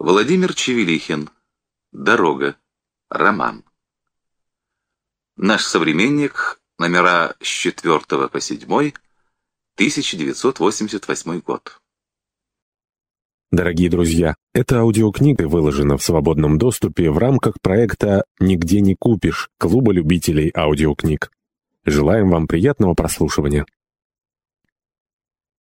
Владимир Чевелихин. Дорога. Роман. Наш современник. Номера с 4 по 7. 1988 год. Дорогие друзья, эта аудиокнига выложена в свободном доступе в рамках проекта «Нигде не купишь» Клуба любителей аудиокниг. Желаем вам приятного прослушивания.